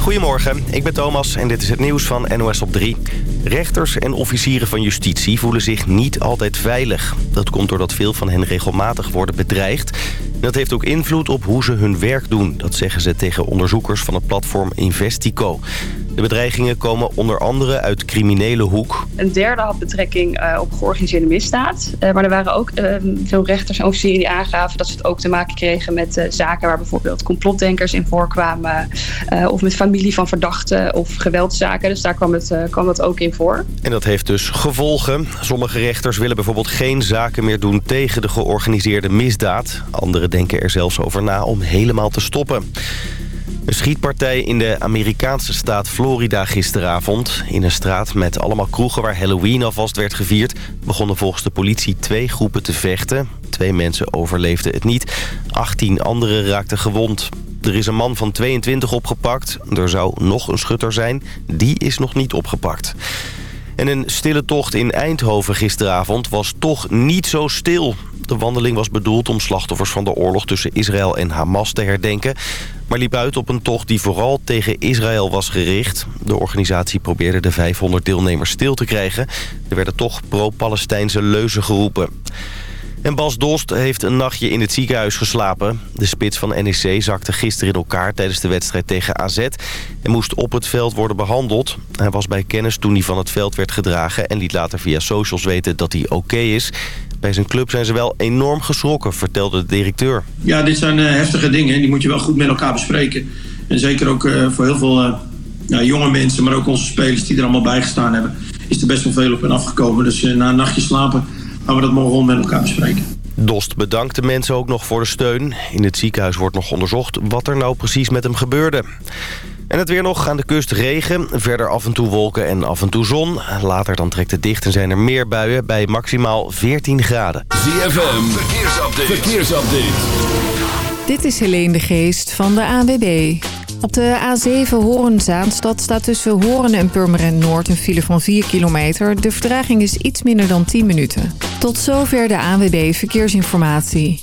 Goedemorgen, ik ben Thomas en dit is het nieuws van NOS op 3. Rechters en officieren van justitie voelen zich niet altijd veilig. Dat komt doordat veel van hen regelmatig worden bedreigd. Dat heeft ook invloed op hoe ze hun werk doen. Dat zeggen ze tegen onderzoekers van het platform Investico. De bedreigingen komen onder andere uit criminele hoek. Een derde had betrekking uh, op georganiseerde misdaad. Uh, maar er waren ook uh, veel rechters en officieren die aangaven... dat ze het ook te maken kregen met zaken waar bijvoorbeeld complotdenkers in voorkwamen... of met familie van verdachten of geweldzaken. Dus daar kwam het, kwam het ook in voor. En dat heeft dus gevolgen. Sommige rechters willen bijvoorbeeld geen zaken meer doen tegen de georganiseerde misdaad. Anderen denken er zelfs over na om helemaal te stoppen. Een schietpartij in de Amerikaanse staat Florida gisteravond. In een straat met allemaal kroegen waar Halloween alvast werd gevierd... begonnen volgens de politie twee groepen te vechten. Twee mensen overleefden het niet. 18 anderen raakten gewond. Er is een man van 22 opgepakt. Er zou nog een schutter zijn. Die is nog niet opgepakt. En een stille tocht in Eindhoven gisteravond was toch niet zo stil. De wandeling was bedoeld om slachtoffers van de oorlog tussen Israël en Hamas te herdenken... maar liep uit op een tocht die vooral tegen Israël was gericht. De organisatie probeerde de 500 deelnemers stil te krijgen. Er werden toch pro-Palestijnse leuzen geroepen. En Bas Dost heeft een nachtje in het ziekenhuis geslapen. De spits van NEC zakte gisteren in elkaar tijdens de wedstrijd tegen AZ... en moest op het veld worden behandeld. Hij was bij kennis toen hij van het veld werd gedragen... en liet later via socials weten dat hij oké is. Bij zijn club zijn ze wel enorm geschrokken, vertelde de directeur. Ja, dit zijn uh, heftige dingen. Die moet je wel goed met elkaar bespreken. En zeker ook uh, voor heel veel uh, ja, jonge mensen, maar ook onze spelers die er allemaal bij gestaan hebben... is er best wel veel op hen afgekomen. Dus na een nachtje slapen gaan we dat morgen met elkaar bespreken. Dost bedankt de mensen ook nog voor de steun. In het ziekenhuis wordt nog onderzocht wat er nou precies met hem gebeurde. En het weer nog aan de kust regen. Verder af en toe wolken en af en toe zon. Later dan trekt het dicht en zijn er meer buien bij maximaal 14 graden. ZFM, verkeersupdate. verkeersupdate. Dit is Helene de Geest van de AWB. Op de A7 Horen-Zaanstad staat tussen Horen en Purmerend Noord een file van 4 kilometer. De vertraging is iets minder dan 10 minuten. Tot zover de ANWB Verkeersinformatie.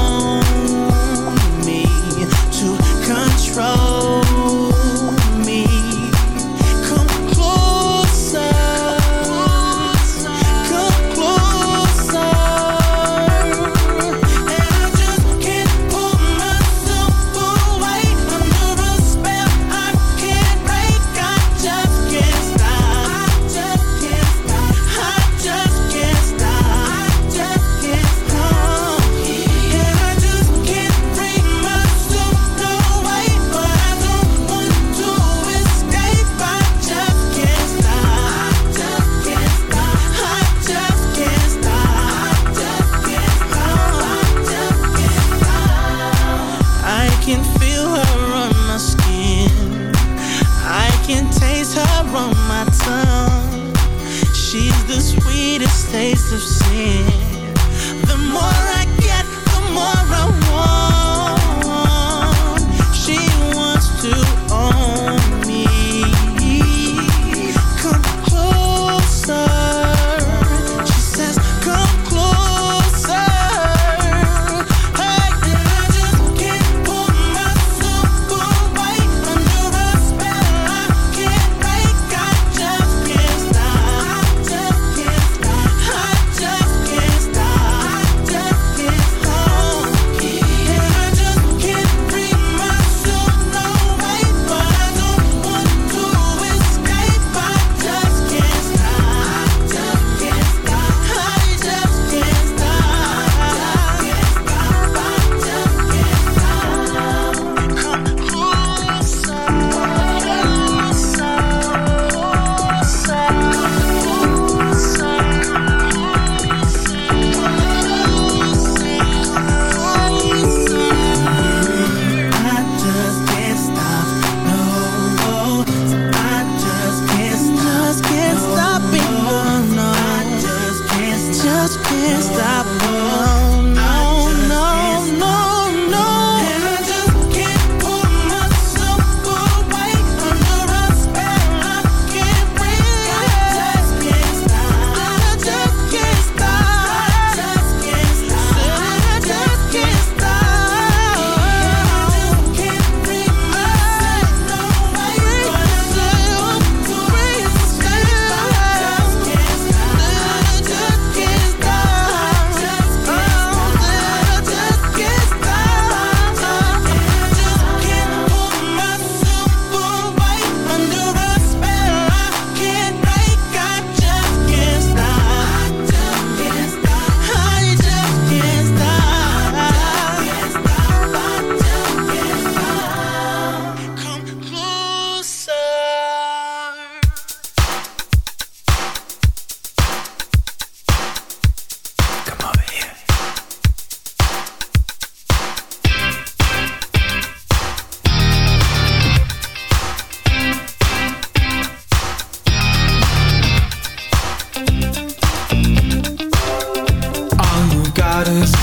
hardest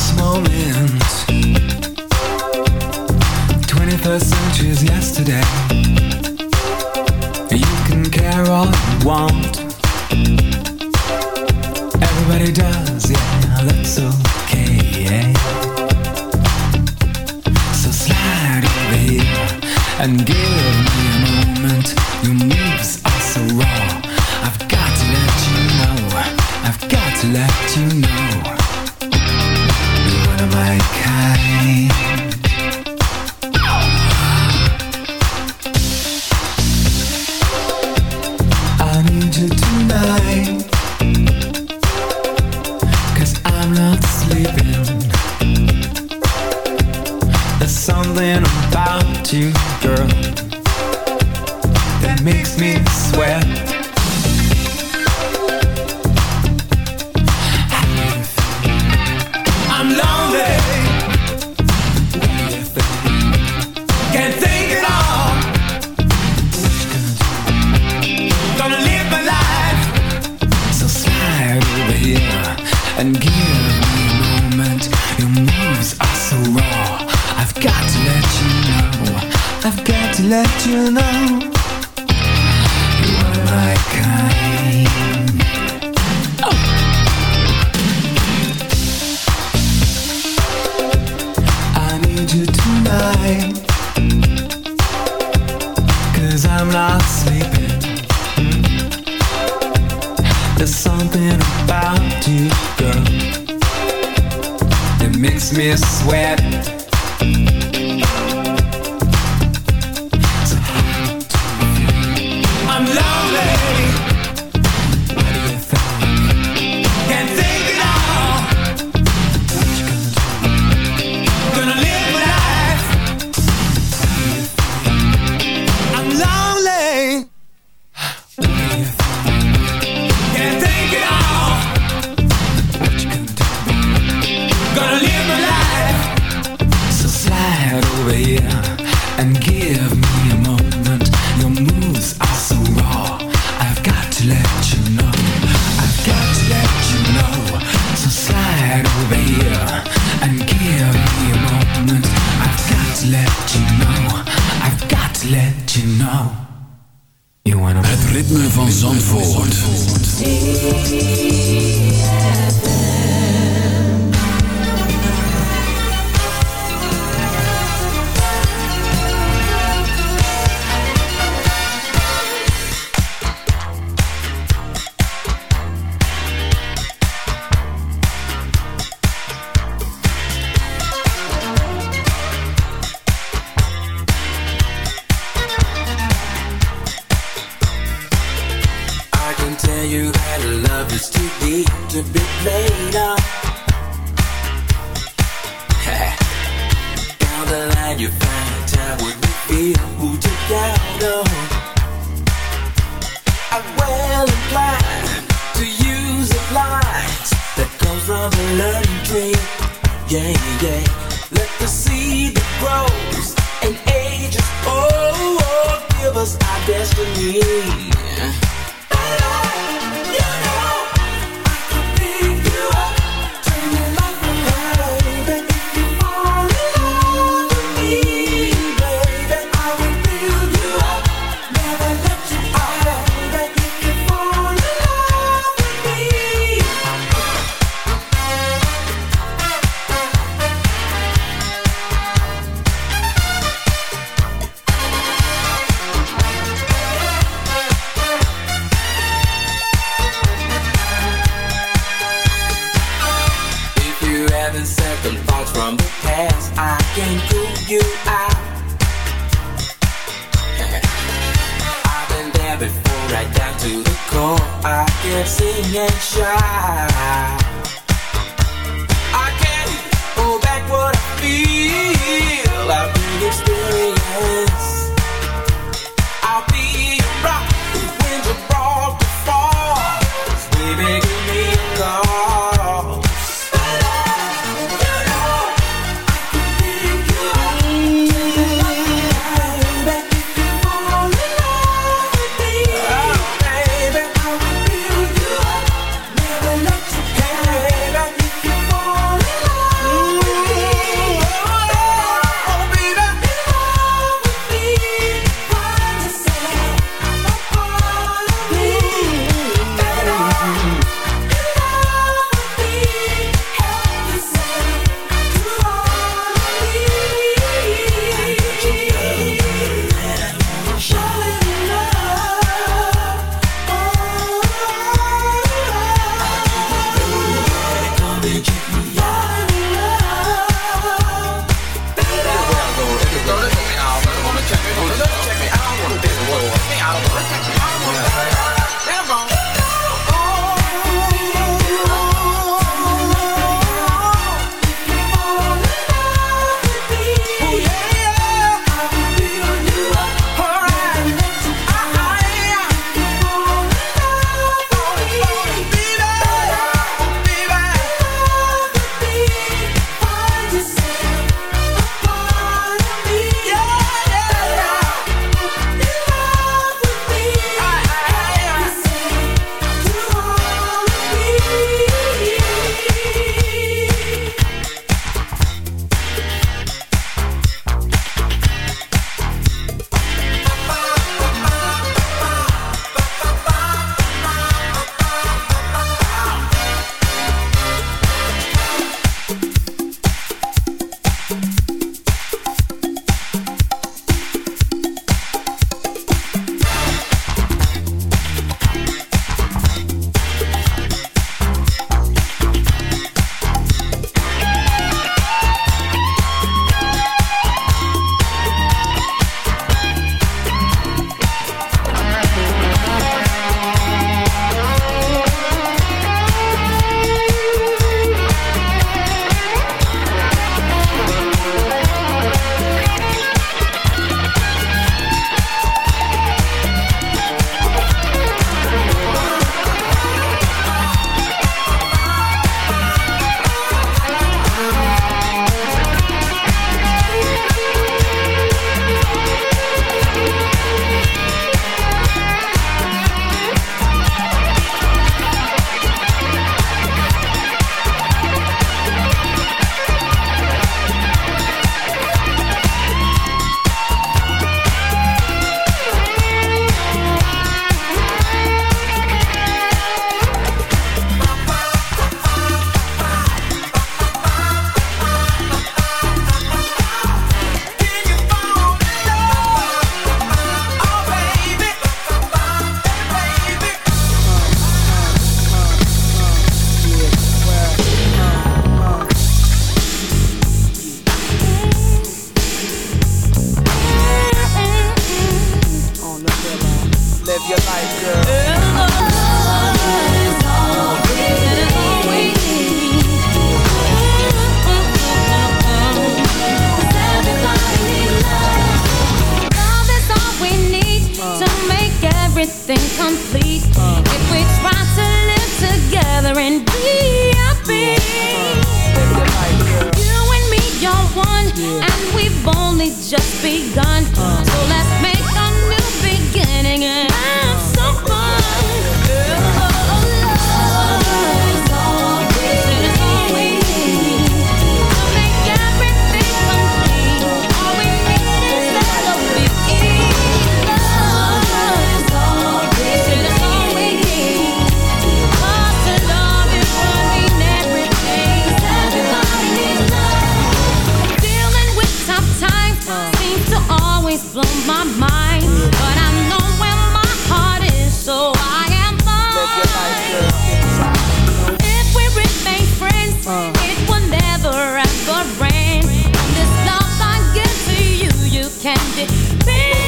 candy. Baby,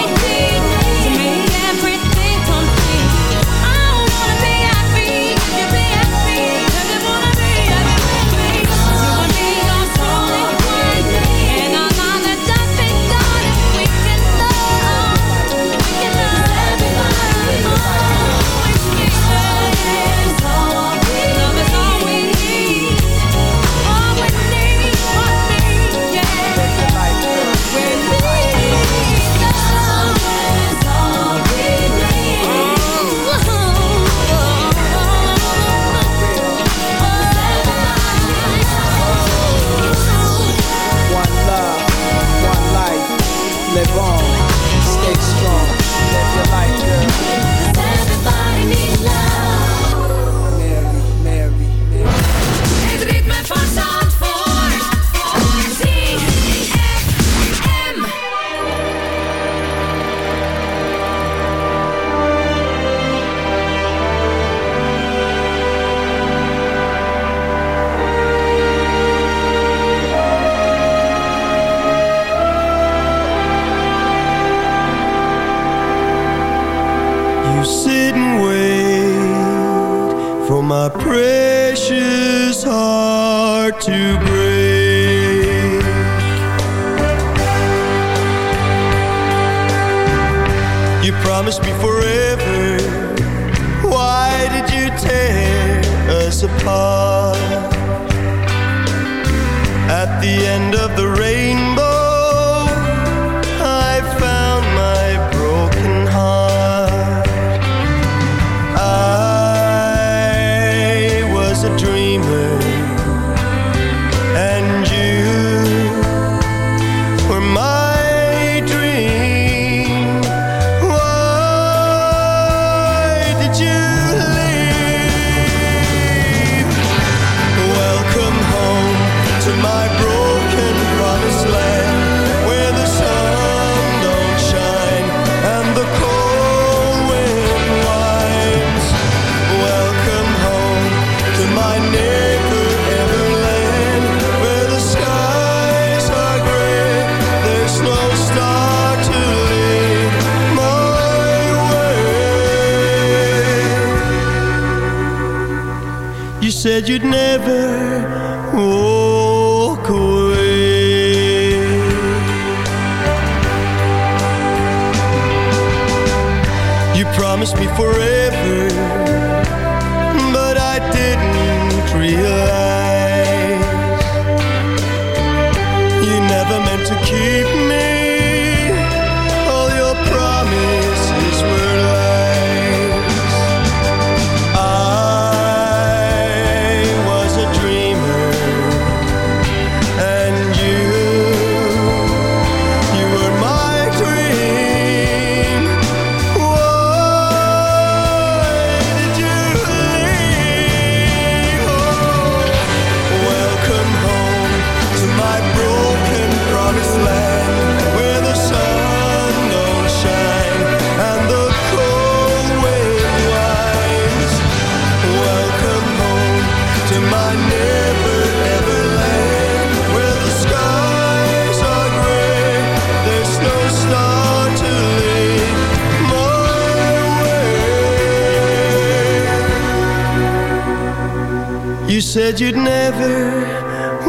You said you'd never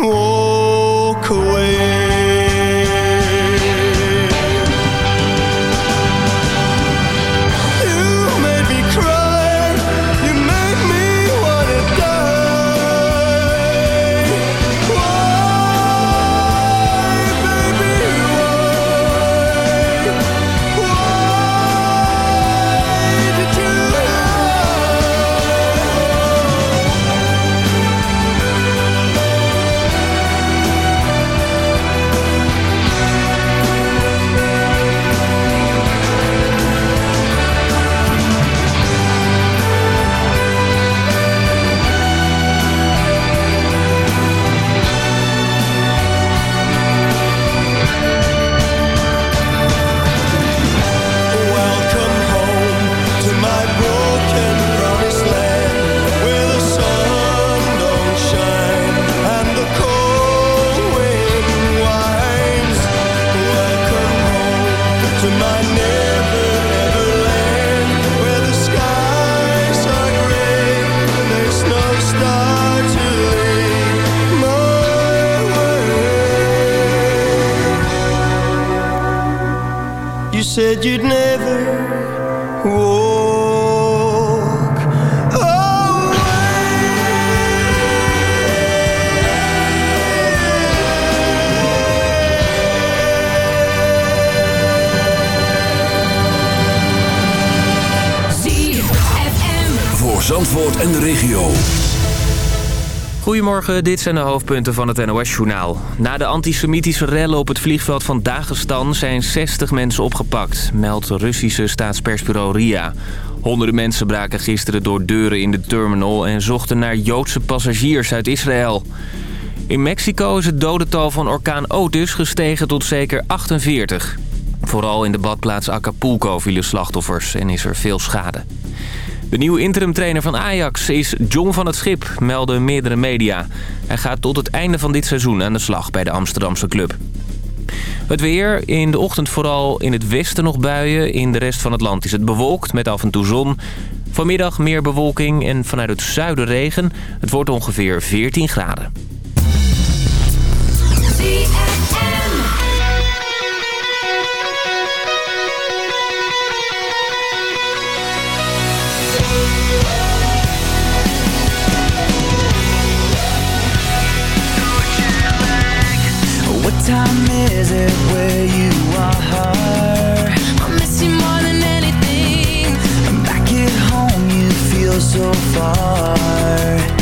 walk away. Goedemorgen, dit zijn de hoofdpunten van het NOS-journaal. Na de antisemitische rellen op het vliegveld van Dagestan zijn 60 mensen opgepakt, meldt Russische staatspersbureau RIA. Honderden mensen braken gisteren door deuren in de terminal en zochten naar Joodse passagiers uit Israël. In Mexico is het dodental van orkaan Otis gestegen tot zeker 48. Vooral in de badplaats Acapulco vielen slachtoffers en is er veel schade. De nieuwe interimtrainer van Ajax is John van het Schip, melden meerdere media. Hij gaat tot het einde van dit seizoen aan de slag bij de Amsterdamse club. Het weer, in de ochtend vooral in het westen nog buien. In de rest van het land is het bewolkt met af en toe zon. Vanmiddag meer bewolking en vanuit het zuiden regen. Het wordt ongeveer 14 graden. So far.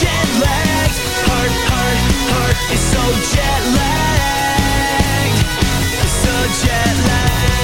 Jet lagged. Heart, heart, heart is so jet lagged. So jet lagged.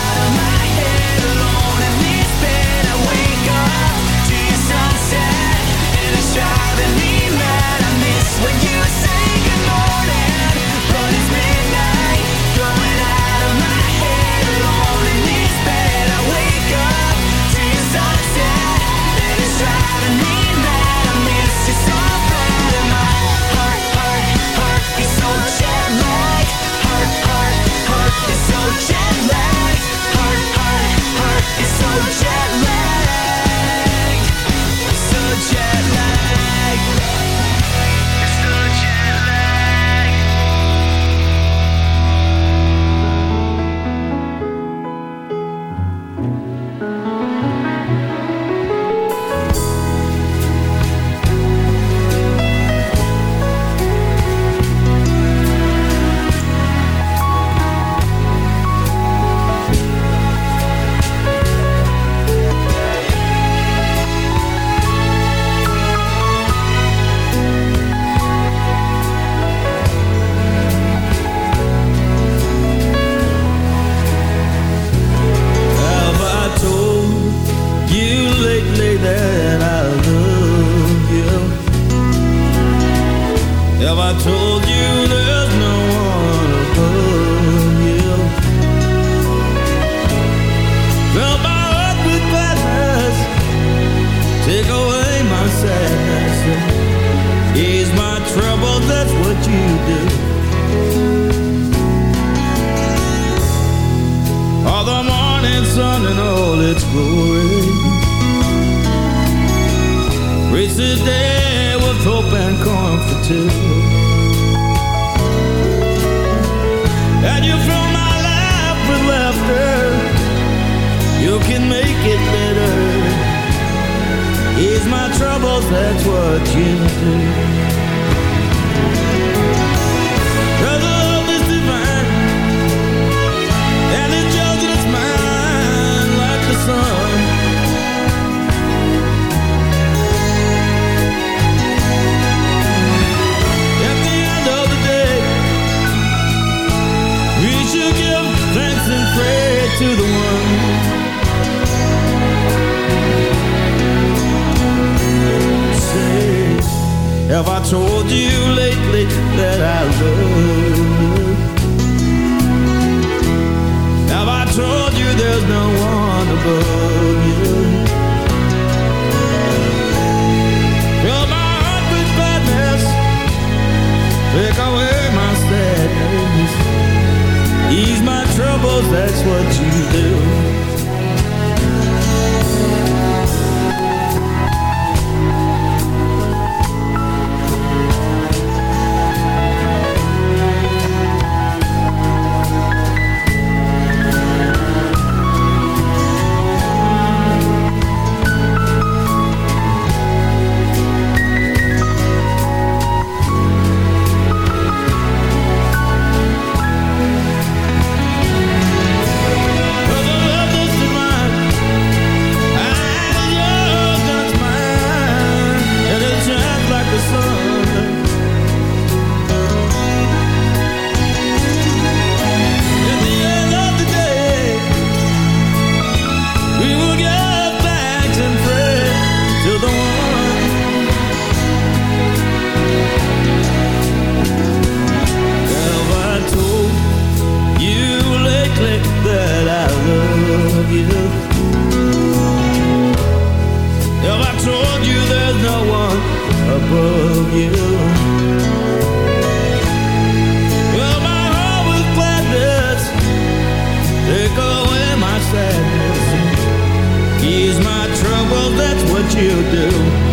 te deu.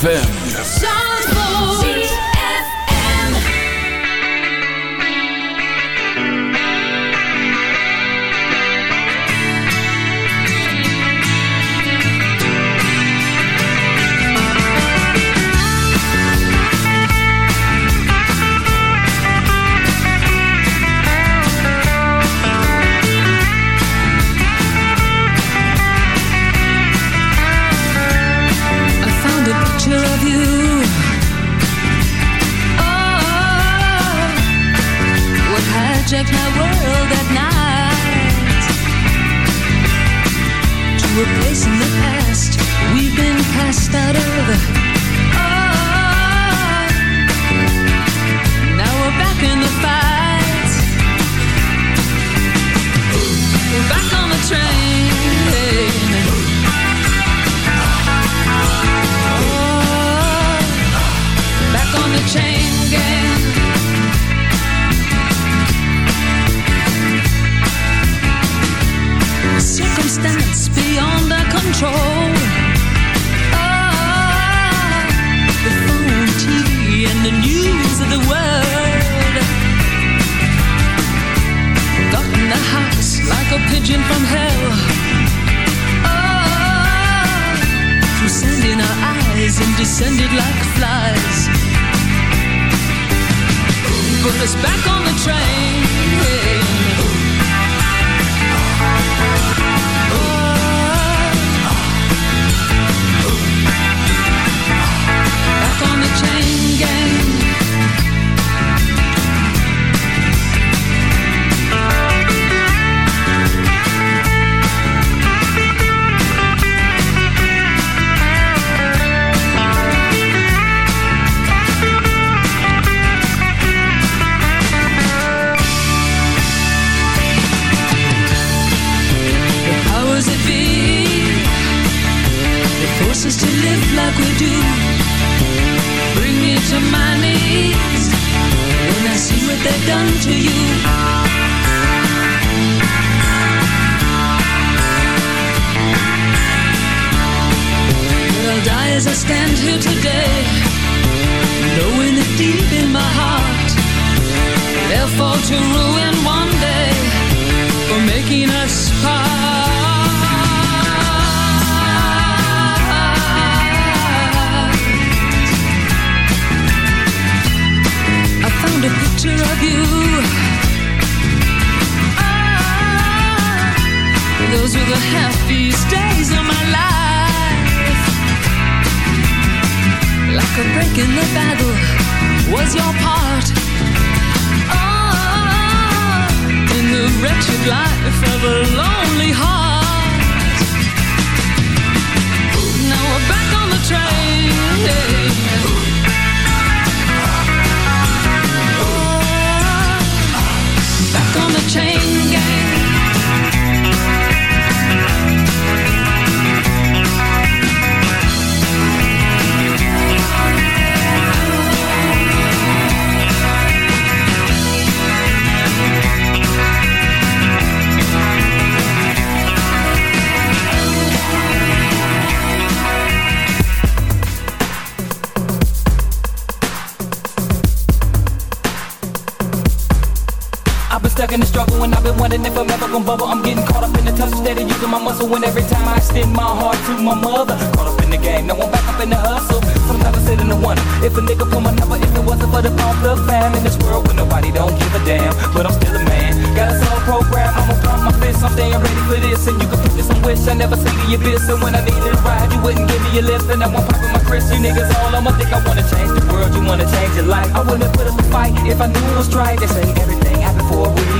ZFM. If I'm ever gonna bubble. I'm getting caught up in the touch instead of using my muscle. And every time I extend my heart to my mother, caught up in the game, now I'm back up in the hustle. Sometimes I sit in the wonder if a nigga pull my number, if it wasn't for the pump the fam in this world where nobody don't give a damn. But I'm still a man, got a soul program. I'ma pump my fist, I'm staying ready for this. And you can put this on wish I never see the abyss. And when I needed a ride, you wouldn't give me a lift. And I won't pop in my Chris. You niggas all I'ma think I wanna change the world, you wanna change your life. I wouldn't put up a fight if I knew it was right. They say everything happened for a reason.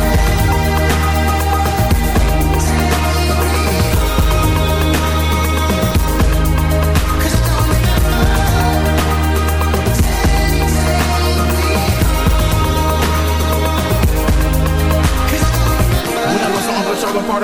Let's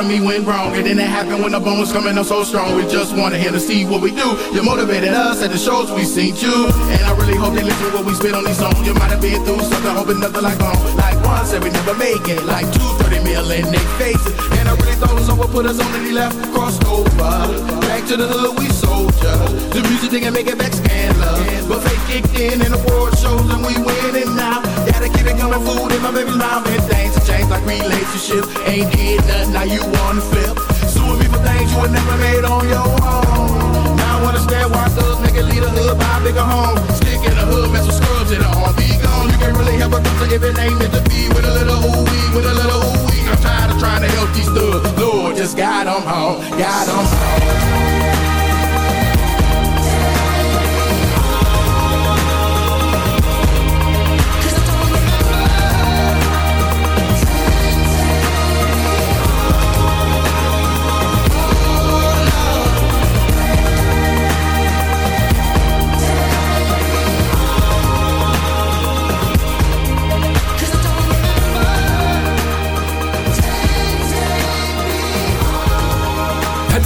me went wrong. And then it happened when the bones coming up so strong. We just wanted him to see what we do. You motivated us at the shows we seen you. And I really hope they listen to what we spit on these songs. You might have been through something, hoping nothing like home. Like one said we never make it. Like two, 30 mil in they faces. And I really thought someone put us on and he left, crossed over. Back to the hood, we soldier. The music didn't make it back scandalous. But fake kicked in and the world shows and we winning now. Gotta keep it coming, food in my baby's mouth. And things have changed like relationships. Ain't did nothing, now you wanna flip. Suing me for things you would never made on your own. Understand why thugs it lead a hood, buy a bigger home. Stick in the hood, mess with scrubs in the arm. Be gone, you can't really help a doctor if it ain't meant to be. With a little ooh wee, with a little ooh wee. I'm tired of trying to help these thugs. Lord, just guide them home, guide them home.